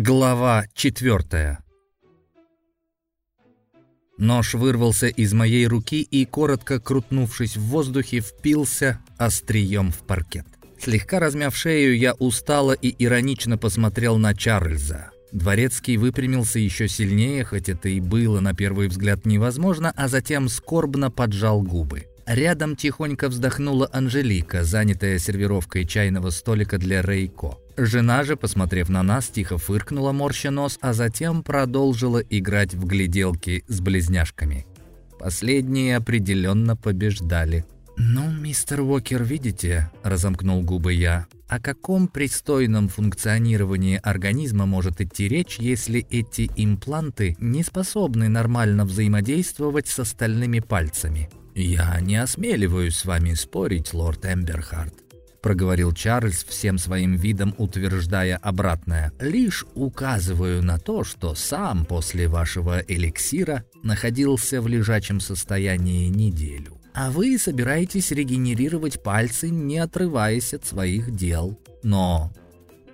Глава четвертая Нож вырвался из моей руки и, коротко крутнувшись в воздухе, впился острием в паркет. Слегка размяв шею, я устало и иронично посмотрел на Чарльза. Дворецкий выпрямился еще сильнее, хоть это и было на первый взгляд невозможно, а затем скорбно поджал губы. Рядом тихонько вздохнула Анжелика, занятая сервировкой чайного столика для Рейко. Жена же, посмотрев на нас, тихо фыркнула морща нос, а затем продолжила играть в гляделки с близняшками. Последние определенно побеждали. «Ну, мистер Уокер, видите?» – разомкнул губы я. О каком пристойном функционировании организма может идти речь, если эти импланты не способны нормально взаимодействовать с остальными пальцами? «Я не осмеливаюсь с вами спорить, лорд Эмберхарт», проговорил Чарльз всем своим видом, утверждая обратное. «Лишь указываю на то, что сам после вашего эликсира находился в лежачем состоянии неделю. А вы собираетесь регенерировать пальцы, не отрываясь от своих дел. Но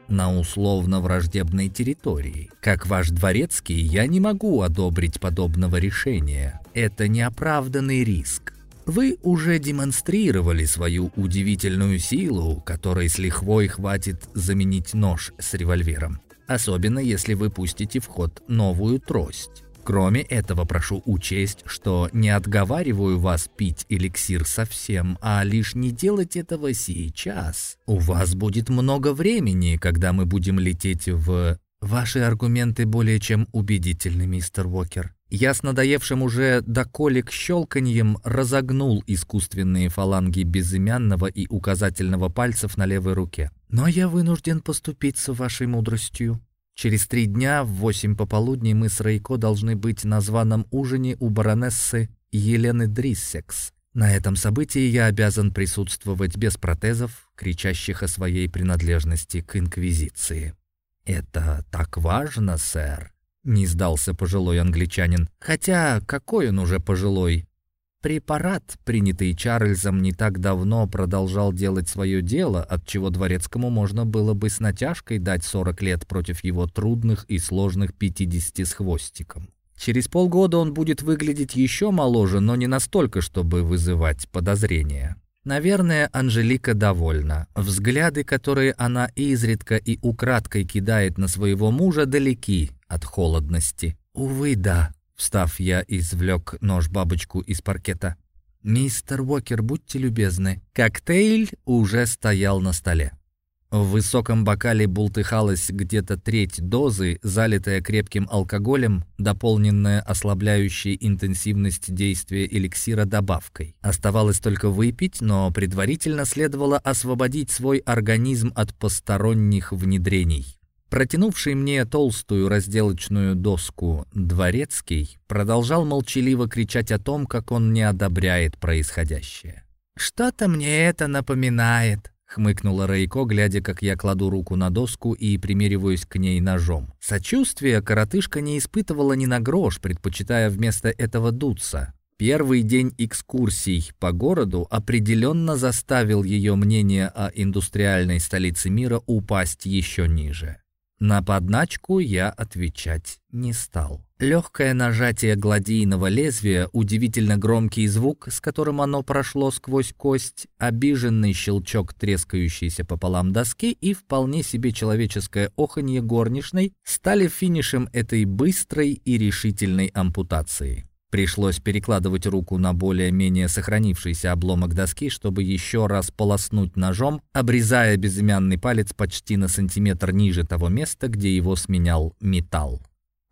на условно враждебной территории. Как ваш дворецкий, я не могу одобрить подобного решения. Это неоправданный риск. Вы уже демонстрировали свою удивительную силу, которой с лихвой хватит заменить нож с револьвером. Особенно если вы пустите в ход новую трость. Кроме этого, прошу учесть, что не отговариваю вас пить эликсир совсем, а лишь не делать этого сейчас. У вас будет много времени, когда мы будем лететь в... Ваши аргументы более чем убедительны, мистер Уокер. Я с надоевшим уже до колик щелканьем разогнул искусственные фаланги безымянного и указательного пальцев на левой руке. Но я вынужден поступиться вашей мудростью. Через три дня в восемь пополудни мы с Рейко должны быть на званом ужине у баронессы Елены Дриссекс. На этом событии я обязан присутствовать без протезов, кричащих о своей принадлежности к Инквизиции. «Это так важно, сэр», не сдался пожилой англичанин. Хотя, какой он уже пожилой? Препарат, принятый Чарльзом не так давно, продолжал делать свое дело, от чего дворецкому можно было бы с натяжкой дать 40 лет против его трудных и сложных 50 с хвостиком. Через полгода он будет выглядеть еще моложе, но не настолько, чтобы вызывать подозрения. Наверное, Анжелика довольна. Взгляды, которые она изредка и украдкой кидает на своего мужа, далеки от холодности. «Увы, да», — встав, я извлек нож-бабочку из паркета. «Мистер Уокер, будьте любезны». Коктейль уже стоял на столе. В высоком бокале бултыхалась где-то треть дозы, залитая крепким алкоголем, дополненная ослабляющей интенсивность действия эликсира добавкой. Оставалось только выпить, но предварительно следовало освободить свой организм от посторонних внедрений. Протянувший мне толстую разделочную доску дворецкий продолжал молчаливо кричать о том, как он не одобряет происходящее. «Что-то мне это напоминает», хмыкнула Рейко, глядя, как я кладу руку на доску и примериваюсь к ней ножом. Сочувствия коротышка не испытывала ни на грош, предпочитая вместо этого дуться. Первый день экскурсий по городу определенно заставил ее мнение о индустриальной столице мира упасть еще ниже. На подначку я отвечать не стал. Легкое нажатие гладийного лезвия, удивительно громкий звук, с которым оно прошло сквозь кость, обиженный щелчок трескающейся пополам доски и вполне себе человеческое оханье горничной стали финишем этой быстрой и решительной ампутации. Пришлось перекладывать руку на более-менее сохранившийся обломок доски, чтобы еще раз полоснуть ножом, обрезая безымянный палец почти на сантиметр ниже того места, где его сменял металл.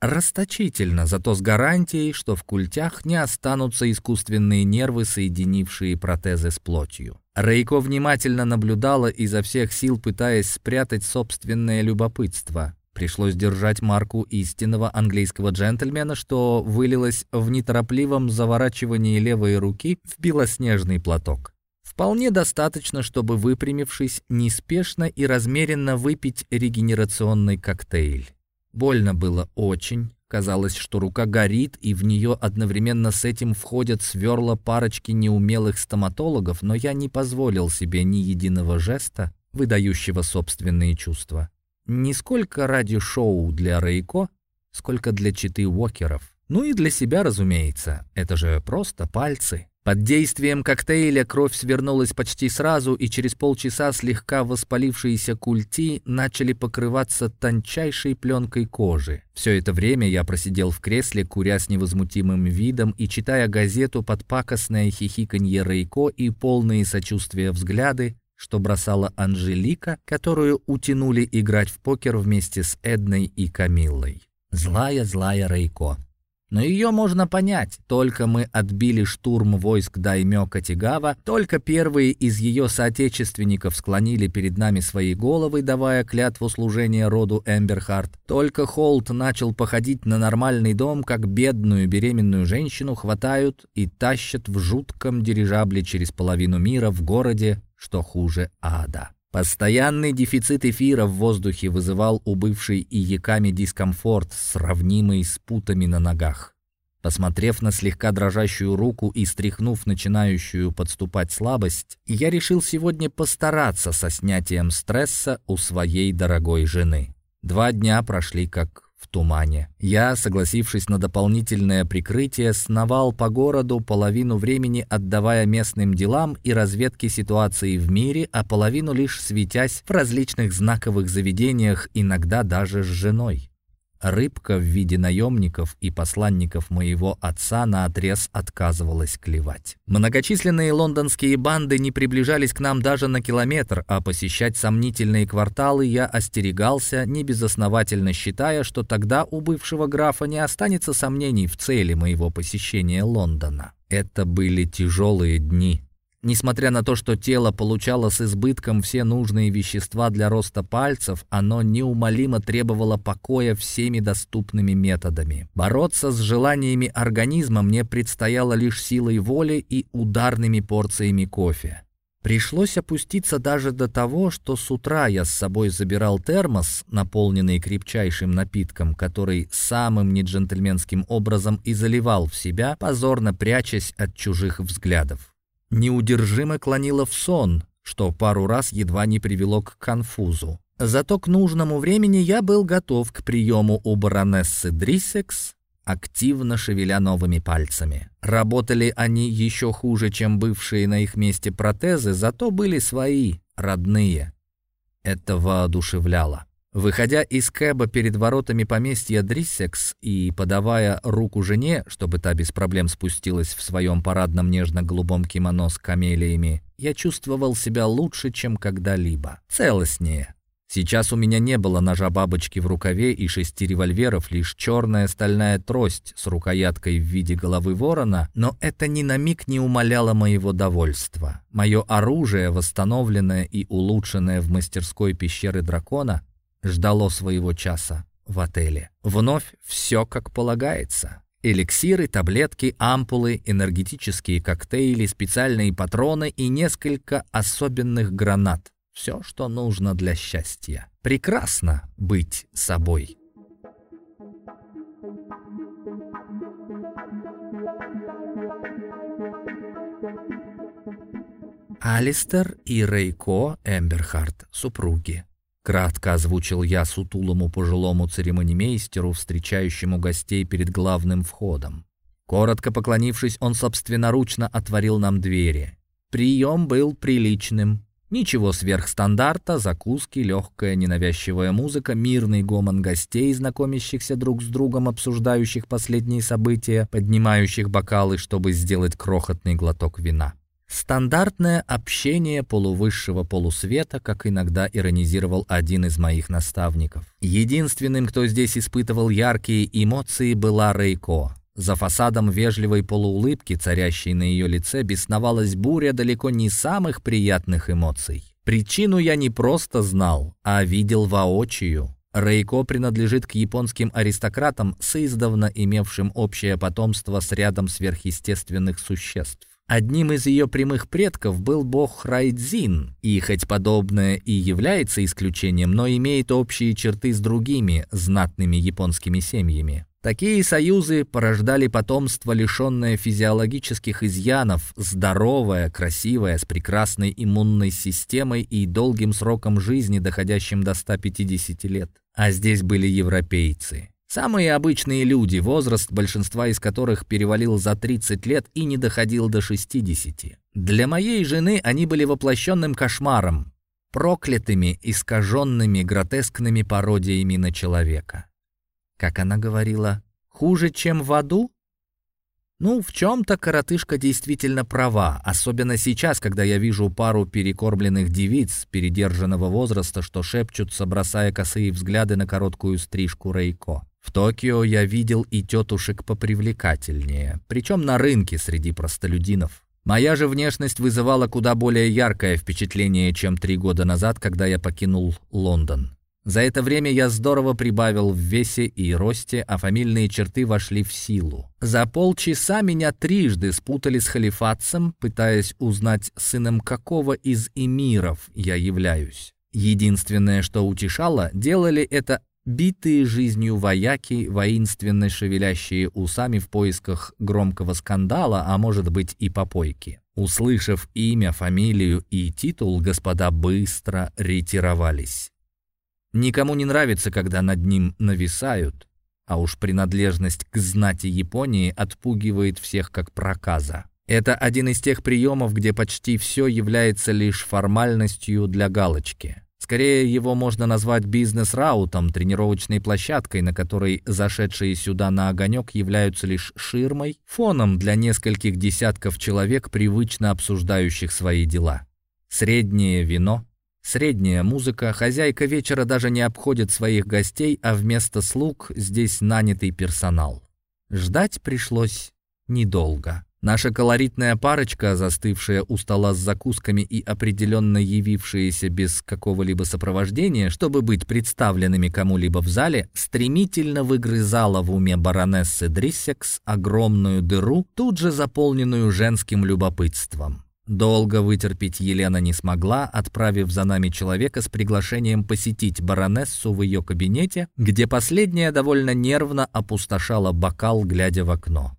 Расточительно, зато с гарантией, что в культях не останутся искусственные нервы, соединившие протезы с плотью. Рейко внимательно наблюдала, изо всех сил пытаясь спрятать собственное любопытство. Пришлось держать марку истинного английского джентльмена, что вылилось в неторопливом заворачивании левой руки в белоснежный платок. Вполне достаточно, чтобы, выпрямившись, неспешно и размеренно выпить регенерационный коктейль. Больно было очень. Казалось, что рука горит, и в нее одновременно с этим входят сверла парочки неумелых стоматологов, но я не позволил себе ни единого жеста, выдающего собственные чувства. Не сколько ради шоу для Рейко, сколько для читы Уокеров. Ну и для себя, разумеется. Это же просто пальцы. Под действием коктейля кровь свернулась почти сразу, и через полчаса слегка воспалившиеся культи начали покрываться тончайшей пленкой кожи. Все это время я просидел в кресле, куря с невозмутимым видом и читая газету под пакостное хихиканье Рейко и полные сочувствия взгляды, что бросала Анжелика, которую утянули играть в покер вместе с Эдной и Камиллой. Злая-злая Рейко. Но ее можно понять. Только мы отбили штурм войск Даймё Катигава, только первые из ее соотечественников склонили перед нами свои головы, давая клятву служения роду Эмберхарт. Только Холт начал походить на нормальный дом, как бедную беременную женщину хватают и тащат в жутком дирижабле через половину мира в городе, что хуже ада. Постоянный дефицит эфира в воздухе вызывал у бывшей и яками дискомфорт, сравнимый с путами на ногах. Посмотрев на слегка дрожащую руку и стряхнув начинающую подступать слабость, я решил сегодня постараться со снятием стресса у своей дорогой жены. Два дня прошли как в тумане. Я, согласившись на дополнительное прикрытие, сновал по городу, половину времени отдавая местным делам и разведке ситуации в мире, а половину лишь светясь в различных знаковых заведениях, иногда даже с женой. Рыбка в виде наемников и посланников моего отца на отрез отказывалась клевать. Многочисленные лондонские банды не приближались к нам даже на километр, а посещать сомнительные кварталы я остерегался, небезосновательно считая, что тогда у бывшего графа не останется сомнений в цели моего посещения Лондона. Это были тяжелые дни. Несмотря на то, что тело получало с избытком все нужные вещества для роста пальцев, оно неумолимо требовало покоя всеми доступными методами. Бороться с желаниями организма мне предстояло лишь силой воли и ударными порциями кофе. Пришлось опуститься даже до того, что с утра я с собой забирал термос, наполненный крепчайшим напитком, который самым неджентльменским образом и заливал в себя, позорно прячась от чужих взглядов неудержимо клонило в сон, что пару раз едва не привело к конфузу. Зато к нужному времени я был готов к приему у баронессы Дриссекс, активно шевеля новыми пальцами. Работали они еще хуже, чем бывшие на их месте протезы, зато были свои, родные. Это воодушевляло. Выходя из кэба перед воротами поместья Дриссекс и подавая руку жене, чтобы та без проблем спустилась в своем парадном нежно-голубом кимоно с камелиями, я чувствовал себя лучше, чем когда-либо. Целостнее. Сейчас у меня не было ножа бабочки в рукаве и шести револьверов, лишь черная стальная трость с рукояткой в виде головы ворона, но это ни на миг не умаляло моего довольства. Мое оружие, восстановленное и улучшенное в мастерской пещеры дракона, ждало своего часа в отеле. Вновь все как полагается. Эликсиры, таблетки, ампулы, энергетические коктейли, специальные патроны и несколько особенных гранат. Все, что нужно для счастья. Прекрасно быть собой. Алистер и Рейко Эмберхарт, супруги. Кратко озвучил я сутулому пожилому церемонимейстеру, встречающему гостей перед главным входом. Коротко поклонившись, он собственноручно отворил нам двери. Прием был приличным. Ничего сверхстандарта, закуски, легкая ненавязчивая музыка, мирный гомон гостей, знакомящихся друг с другом, обсуждающих последние события, поднимающих бокалы, чтобы сделать крохотный глоток вина. Стандартное общение полувысшего полусвета, как иногда иронизировал один из моих наставников. Единственным, кто здесь испытывал яркие эмоции, была Рейко. За фасадом вежливой полуулыбки, царящей на ее лице, бесновалась буря далеко не самых приятных эмоций. Причину я не просто знал, а видел воочию. Рейко принадлежит к японским аристократам, соиздавна имевшим общее потомство с рядом сверхъестественных существ. Одним из ее прямых предков был бог Райдзин, и хоть подобное и является исключением, но имеет общие черты с другими знатными японскими семьями. Такие союзы порождали потомство, лишенное физиологических изъянов, здоровое, красивое, с прекрасной иммунной системой и долгим сроком жизни, доходящим до 150 лет. А здесь были европейцы. Самые обычные люди, возраст большинства из которых перевалил за 30 лет и не доходил до 60. Для моей жены они были воплощенным кошмаром, проклятыми, искаженными, гротескными пародиями на человека как она говорила, хуже, чем в аду? Ну, в чем-то коротышка действительно права, особенно сейчас, когда я вижу пару перекормленных девиц передержанного возраста, что шепчутся, бросая косые взгляды на короткую стрижку Рейко. В Токио я видел и тетушек попривлекательнее, причем на рынке среди простолюдинов. Моя же внешность вызывала куда более яркое впечатление, чем три года назад, когда я покинул Лондон. За это время я здорово прибавил в весе и росте, а фамильные черты вошли в силу. За полчаса меня трижды спутали с халифатцем, пытаясь узнать, сыном какого из эмиров я являюсь. Единственное, что утешало, делали это битые жизнью вояки, воинственно шевелящие усами в поисках громкого скандала, а может быть и попойки. Услышав имя, фамилию и титул, господа быстро ретировались. Никому не нравится, когда над ним нависают, а уж принадлежность к знати Японии отпугивает всех как проказа. Это один из тех приемов, где почти все является лишь формальностью для галочки. Скорее, его можно назвать бизнес-раутом, тренировочной площадкой, на которой зашедшие сюда на огонек являются лишь ширмой, фоном для нескольких десятков человек, привычно обсуждающих свои дела. Среднее вино, Средняя музыка, хозяйка вечера даже не обходит своих гостей, а вместо слуг здесь нанятый персонал. Ждать пришлось недолго. Наша колоритная парочка, застывшая у стола с закусками и определенно явившаяся без какого-либо сопровождения, чтобы быть представленными кому-либо в зале, стремительно выгрызала в уме баронессы Дриссекс огромную дыру, тут же заполненную женским любопытством. Долго вытерпеть Елена не смогла, отправив за нами человека с приглашением посетить баронессу в ее кабинете, где последняя довольно нервно опустошала бокал, глядя в окно.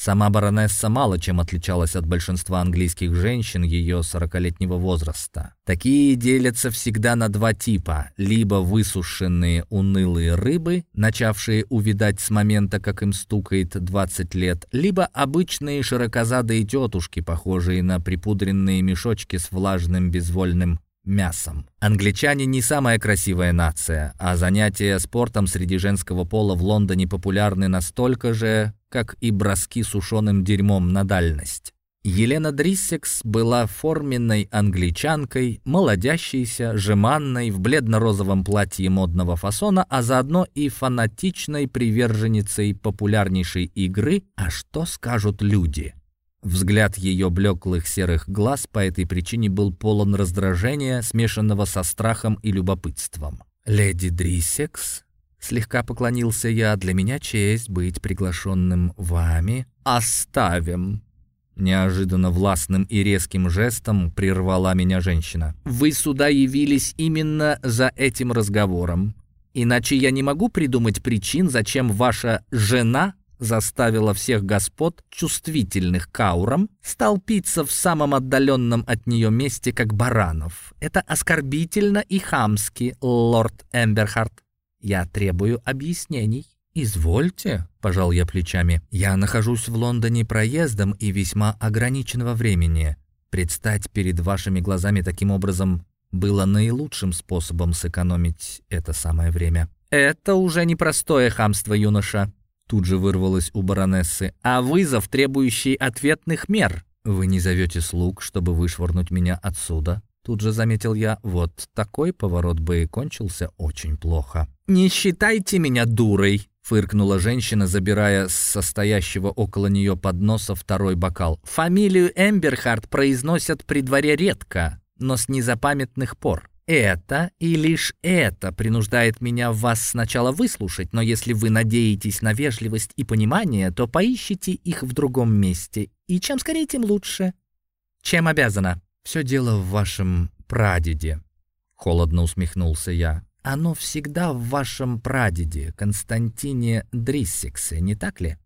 Сама баронесса мало чем отличалась от большинства английских женщин ее сорокалетнего возраста. Такие делятся всегда на два типа. Либо высушенные унылые рыбы, начавшие увидать с момента, как им стукает 20 лет, либо обычные широкозадые тетушки, похожие на припудренные мешочки с влажным безвольным мясом. Англичане не самая красивая нация, а занятия спортом среди женского пола в Лондоне популярны настолько же, как и броски сушеным дерьмом на дальность. Елена Дриссекс была форменной англичанкой, молодящейся, жеманной, в бледно-розовом платье модного фасона, а заодно и фанатичной приверженницей популярнейшей игры «А что скажут люди?». Взгляд ее блеклых серых глаз по этой причине был полон раздражения, смешанного со страхом и любопытством. «Леди Дрисекс?» Слегка поклонился я. «Для меня честь быть приглашенным вами. Оставим!» Неожиданно властным и резким жестом прервала меня женщина. «Вы сюда явились именно за этим разговором. Иначе я не могу придумать причин, зачем ваша жена заставила всех господ, чувствительных к аурам, столпиться в самом отдаленном от нее месте, как баранов. Это оскорбительно и хамски, лорд Эмберхарт. Я требую объяснений». «Извольте», — пожал я плечами. «Я нахожусь в Лондоне проездом и весьма ограниченного времени. Предстать перед вашими глазами таким образом было наилучшим способом сэкономить это самое время». «Это уже непростое хамство, юноша», — тут же вырвалось у баронессы, «а вызов, требующий ответных мер». «Вы не зовете слуг, чтобы вышвырнуть меня отсюда?» Тут же заметил я, вот такой поворот бы и кончился очень плохо. «Не считайте меня дурой!» — фыркнула женщина, забирая с состоящего около нее подноса второй бокал. «Фамилию Эмберхарт произносят при дворе редко, но с незапамятных пор. Это и лишь это принуждает меня вас сначала выслушать, но если вы надеетесь на вежливость и понимание, то поищите их в другом месте. И чем скорее, тем лучше. Чем обязана?» «Все дело в вашем прадеде», — холодно усмехнулся я. оно всегда в вашем прадеде, Константине Дриссиксе, не так ли?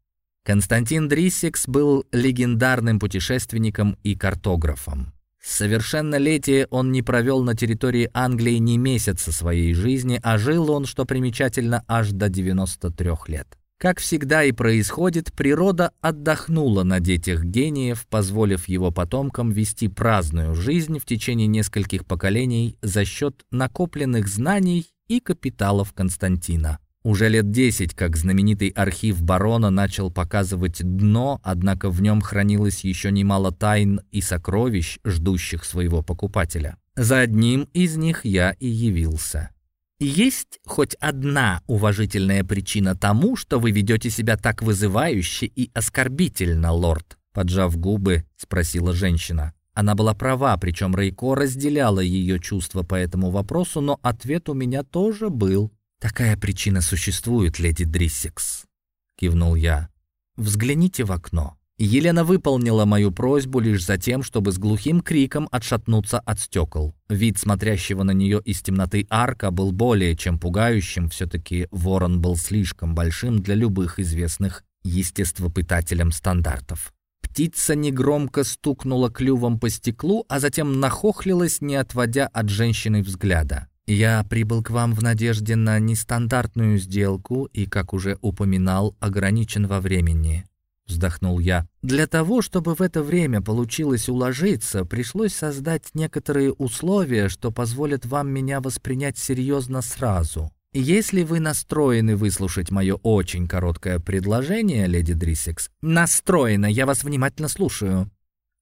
Константин Дриссикс был легендарным путешественником и картографом. С совершеннолетия он не провел на территории Англии ни месяца своей жизни, а жил он, что примечательно, аж до 93 лет. Как всегда и происходит, природа отдохнула на детях гениев, позволив его потомкам вести праздную жизнь в течение нескольких поколений за счет накопленных знаний и капиталов Константина. Уже лет десять, как знаменитый архив барона начал показывать дно, однако в нем хранилось еще немало тайн и сокровищ, ждущих своего покупателя. За одним из них я и явился. Есть хоть одна уважительная причина тому, что вы ведете себя так вызывающе и оскорбительно, лорд?» Поджав губы, спросила женщина. Она была права, причем Рейко разделяла ее чувства по этому вопросу, но ответ у меня тоже был. «Такая причина существует, леди Дриссекс», — кивнул я. «Взгляните в окно». Елена выполнила мою просьбу лишь за тем, чтобы с глухим криком отшатнуться от стекол. Вид смотрящего на нее из темноты арка был более чем пугающим, все-таки ворон был слишком большим для любых известных естествопытателям стандартов. Птица негромко стукнула клювом по стеклу, а затем нахохлилась, не отводя от женщины взгляда. «Я прибыл к вам в надежде на нестандартную сделку и, как уже упоминал, ограничен во времени вздохнул я. Для того, чтобы в это время получилось уложиться, пришлось создать некоторые условия, что позволят вам меня воспринять серьезно сразу. Если вы настроены выслушать мое очень короткое предложение, леди Дрисекс, настроена, я вас внимательно слушаю.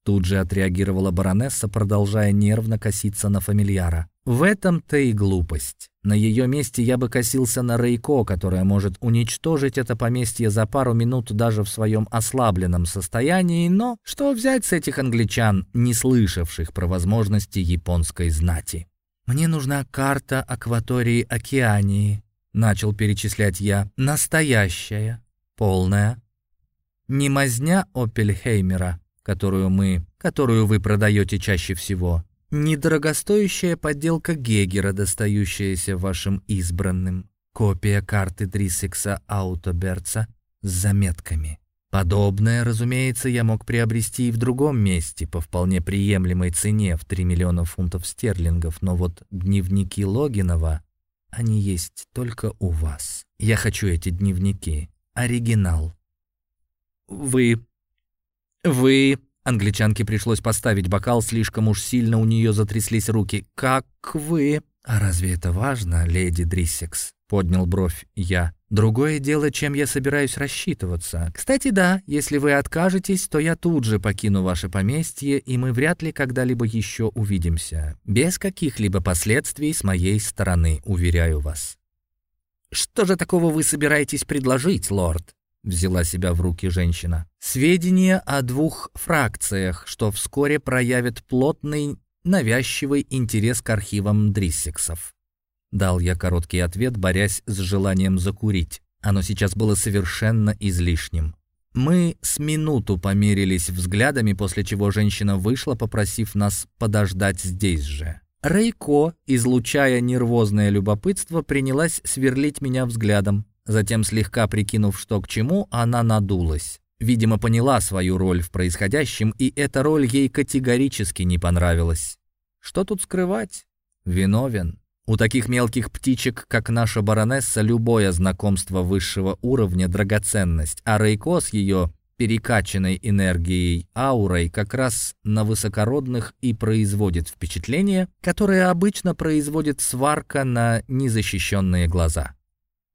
Тут же отреагировала баронесса, продолжая нервно коситься на фамильяра. В этом-то и глупость. На ее месте я бы косился на Рейко, которая может уничтожить это поместье за пару минут даже в своем ослабленном состоянии, но что взять с этих англичан, не слышавших про возможности японской знати? «Мне нужна карта акватории Океании», — начал перечислять я. «Настоящая, полная. Не мазня Опельхеймера, которую мы, которую вы продаете чаще всего, Недорогостоящая подделка Гегера, достающаяся вашим избранным. Копия карты Дрисекса Аутоберца с заметками. Подобное, разумеется, я мог приобрести и в другом месте по вполне приемлемой цене в 3 миллиона фунтов стерлингов, но вот дневники Логинова, они есть только у вас. Я хочу эти дневники. Оригинал. Вы... Вы Англичанке пришлось поставить бокал, слишком уж сильно у нее затряслись руки. «Как вы...» «А разве это важно, леди Дриссекс?» — поднял бровь я. «Другое дело, чем я собираюсь рассчитываться. Кстати, да, если вы откажетесь, то я тут же покину ваше поместье, и мы вряд ли когда-либо еще увидимся. Без каких-либо последствий с моей стороны, уверяю вас». «Что же такого вы собираетесь предложить, лорд?» Взяла себя в руки женщина. Сведения о двух фракциях, что вскоре проявят плотный, навязчивый интерес к архивам Дриссексов. Дал я короткий ответ, борясь с желанием закурить. Оно сейчас было совершенно излишним. Мы с минуту померились взглядами, после чего женщина вышла, попросив нас подождать здесь же. Рейко, излучая нервозное любопытство, принялась сверлить меня взглядом. Затем, слегка прикинув, что к чему, она надулась. Видимо, поняла свою роль в происходящем, и эта роль ей категорически не понравилась. Что тут скрывать? Виновен. У таких мелких птичек, как наша баронесса, любое знакомство высшего уровня – драгоценность, а Рейко с ее перекачанной энергией аурой как раз на высокородных и производит впечатление, которое обычно производит сварка на незащищенные глаза.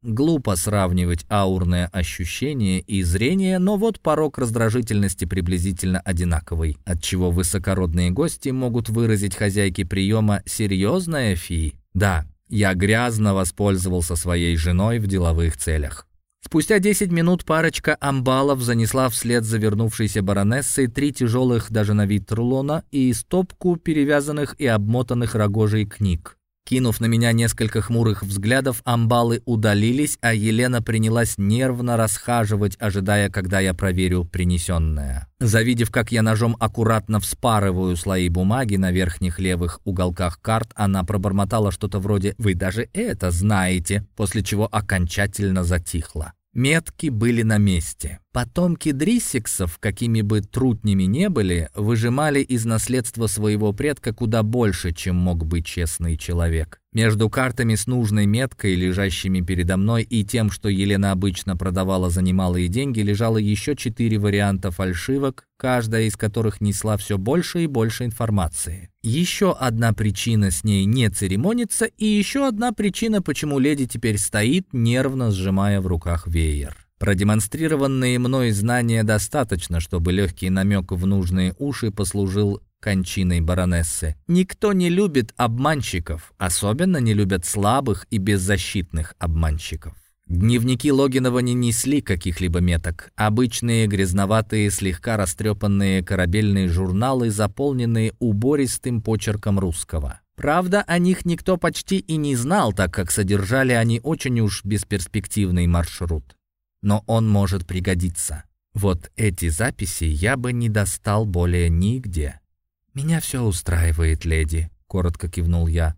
Глупо сравнивать аурное ощущение и зрение, но вот порог раздражительности приблизительно одинаковый, отчего высокородные гости могут выразить хозяйке приема «серьезная фи». Да, я грязно воспользовался своей женой в деловых целях. Спустя 10 минут парочка амбалов занесла вслед за вернувшейся баронессой три тяжелых даже на вид рулона и стопку перевязанных и обмотанных рогожей книг. Кинув на меня несколько хмурых взглядов, амбалы удалились, а Елена принялась нервно расхаживать, ожидая, когда я проверю принесенное. Завидев, как я ножом аккуратно вспарываю слои бумаги на верхних левых уголках карт, она пробормотала что-то вроде «Вы даже это знаете», после чего окончательно затихла. Метки были на месте. Потомки Дриссиксов, какими бы трутнями не были, выжимали из наследства своего предка куда больше, чем мог быть честный человек. Между картами с нужной меткой, лежащими передо мной, и тем, что Елена обычно продавала за немалые деньги, лежало еще четыре варианта фальшивок, каждая из которых несла все больше и больше информации. Еще одна причина с ней не церемониться, и еще одна причина, почему леди теперь стоит, нервно сжимая в руках веер. Продемонстрированные мной знания достаточно, чтобы легкий намек в нужные уши послужил кончиной баронессы. Никто не любит обманщиков, особенно не любят слабых и беззащитных обманщиков. Дневники Логинова не несли каких-либо меток. Обычные грязноватые, слегка растрепанные корабельные журналы, заполненные убористым почерком русского. Правда, о них никто почти и не знал, так как содержали они очень уж бесперспективный маршрут. Но он может пригодиться. Вот эти записи я бы не достал более нигде. «Меня все устраивает, леди», — коротко кивнул я.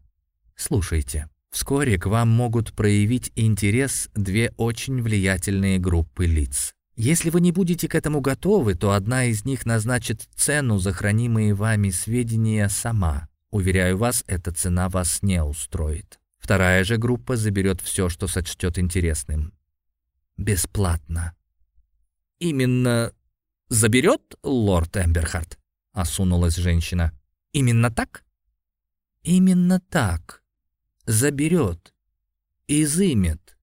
«Слушайте, вскоре к вам могут проявить интерес две очень влиятельные группы лиц. Если вы не будете к этому готовы, то одна из них назначит цену за хранимые вами сведения сама. Уверяю вас, эта цена вас не устроит. Вторая же группа заберет все, что сочтет интересным. Бесплатно. Именно заберет лорд Эмберхарт? осунулась женщина. «Именно так?» «Именно так. Заберет. Изымет.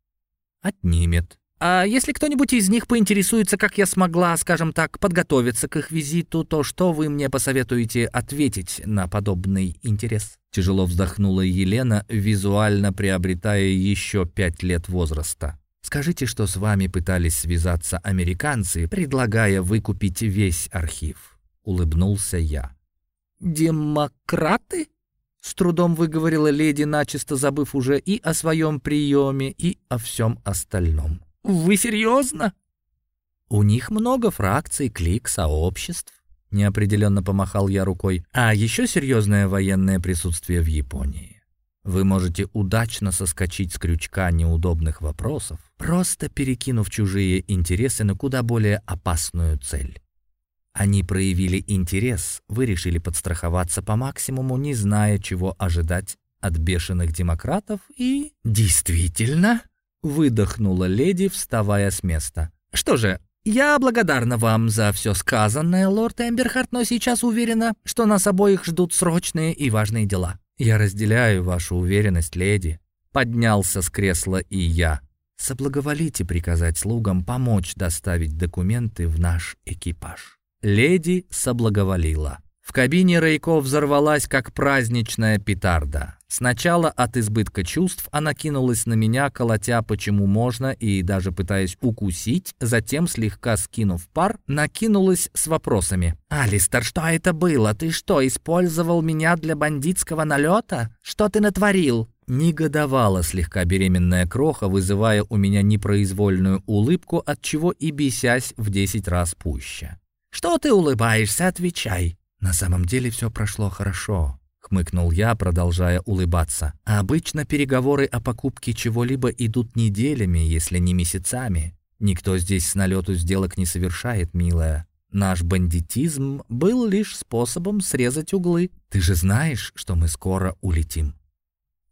Отнимет. А если кто-нибудь из них поинтересуется, как я смогла, скажем так, подготовиться к их визиту, то что вы мне посоветуете ответить на подобный интерес?» Тяжело вздохнула Елена, визуально приобретая еще пять лет возраста. «Скажите, что с вами пытались связаться американцы, предлагая выкупить весь архив» улыбнулся я. «Демократы?» — с трудом выговорила леди, начисто забыв уже и о своем приеме, и о всем остальном. «Вы серьезно?» «У них много фракций, клик, сообществ», — неопределенно помахал я рукой. «А еще серьезное военное присутствие в Японии. Вы можете удачно соскочить с крючка неудобных вопросов, просто перекинув чужие интересы на куда более опасную цель. Они проявили интерес, вы решили подстраховаться по максимуму, не зная, чего ожидать от бешеных демократов, и... Действительно, выдохнула леди, вставая с места. Что же, я благодарна вам за все сказанное, лорд Эмберхарт, но сейчас уверена, что нас обоих ждут срочные и важные дела. Я разделяю вашу уверенность, леди. Поднялся с кресла и я. Соблаговолите приказать слугам помочь доставить документы в наш экипаж. Леди соблаговолила. В кабине Рейко взорвалась, как праздничная петарда. Сначала от избытка чувств она кинулась на меня, колотя почему можно и даже пытаясь укусить, затем, слегка скинув пар, накинулась с вопросами. «Алистер, что это было? Ты что, использовал меня для бандитского налета? Что ты натворил?» Негодовала слегка беременная кроха, вызывая у меня непроизвольную улыбку, от чего и бесясь в десять раз пуще. «Что ты улыбаешься? Отвечай!» «На самом деле все прошло хорошо», — хмыкнул я, продолжая улыбаться. А «Обычно переговоры о покупке чего-либо идут неделями, если не месяцами. Никто здесь с налету сделок не совершает, милая. Наш бандитизм был лишь способом срезать углы. Ты же знаешь, что мы скоро улетим».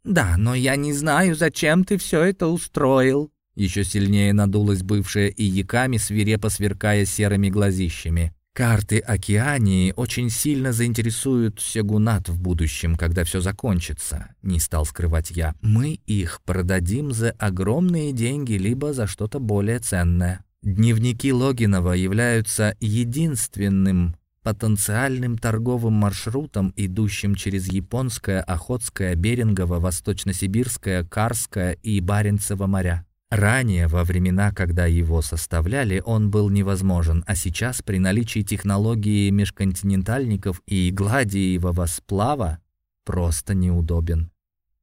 «Да, но я не знаю, зачем ты все это устроил», еще сильнее надулась бывшая и яками, свирепо сверкая серыми глазищами. Карты Океании очень сильно заинтересуют Сегунат в будущем, когда все закончится, не стал скрывать я. Мы их продадим за огромные деньги, либо за что-то более ценное. Дневники Логинова являются единственным потенциальным торговым маршрутом, идущим через Японское, Охотское, Берингово, Восточно-Сибирское, Карское и Баренцево моря. Ранее, во времена, когда его составляли, он был невозможен, а сейчас при наличии технологии межконтинентальников и гладиевого сплава просто неудобен.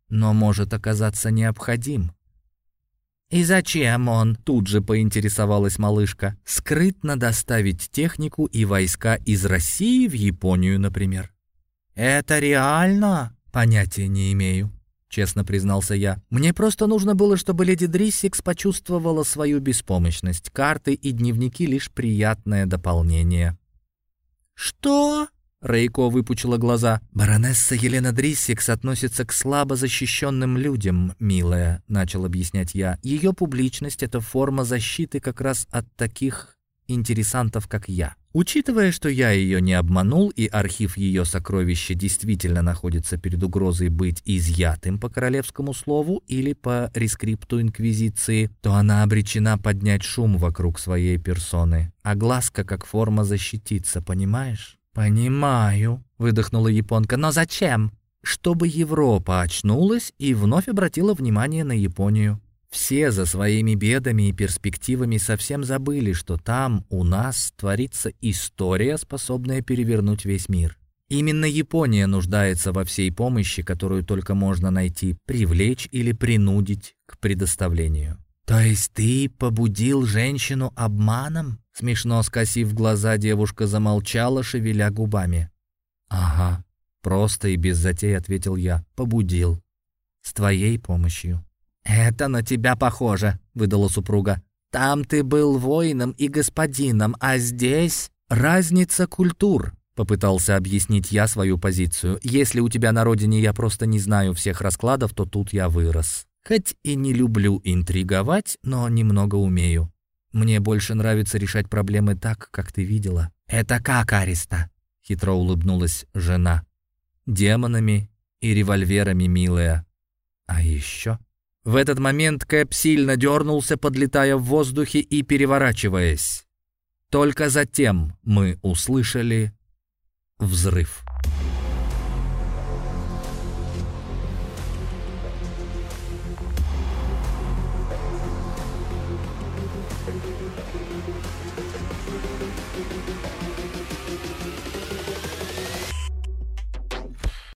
но может оказаться необходим. «И зачем он?» — тут же поинтересовалась малышка. «Скрытно доставить технику и войска из России в Японию, например». «Это реально?» «Понятия не имею», — честно признался я. «Мне просто нужно было, чтобы леди Дриссикс почувствовала свою беспомощность. Карты и дневники — лишь приятное дополнение». «Что?» Рейко выпучила глаза. «Баронесса Елена Дриссикс относится к слабо защищенным людям, милая», — начал объяснять я. «Ее публичность — это форма защиты как раз от таких интересантов, как я. Учитывая, что я ее не обманул и архив ее сокровища действительно находится перед угрозой быть изъятым по королевскому слову или по рескрипту Инквизиции, то она обречена поднять шум вокруг своей персоны. А глазка как форма защититься, понимаешь? «Понимаю», — выдохнула японка, — «но зачем?» «Чтобы Европа очнулась и вновь обратила внимание на Японию. Все за своими бедами и перспективами совсем забыли, что там, у нас, творится история, способная перевернуть весь мир. Именно Япония нуждается во всей помощи, которую только можно найти, привлечь или принудить к предоставлению. «То есть ты побудил женщину обманом?» Смешно скосив глаза, девушка замолчала, шевеля губами. «Ага, просто и без затей», — ответил я. «Побудил. С твоей помощью». «Это на тебя похоже», — выдала супруга. «Там ты был воином и господином, а здесь...» «Разница культур», — попытался объяснить я свою позицию. «Если у тебя на родине я просто не знаю всех раскладов, то тут я вырос. Хоть и не люблю интриговать, но немного умею. Мне больше нравится решать проблемы так, как ты видела». «Это как, Ариста?» — хитро улыбнулась жена. «Демонами и револьверами, милая. А еще...» В этот момент Кэп сильно дернулся, подлетая в воздухе и переворачиваясь. Только затем мы услышали взрыв.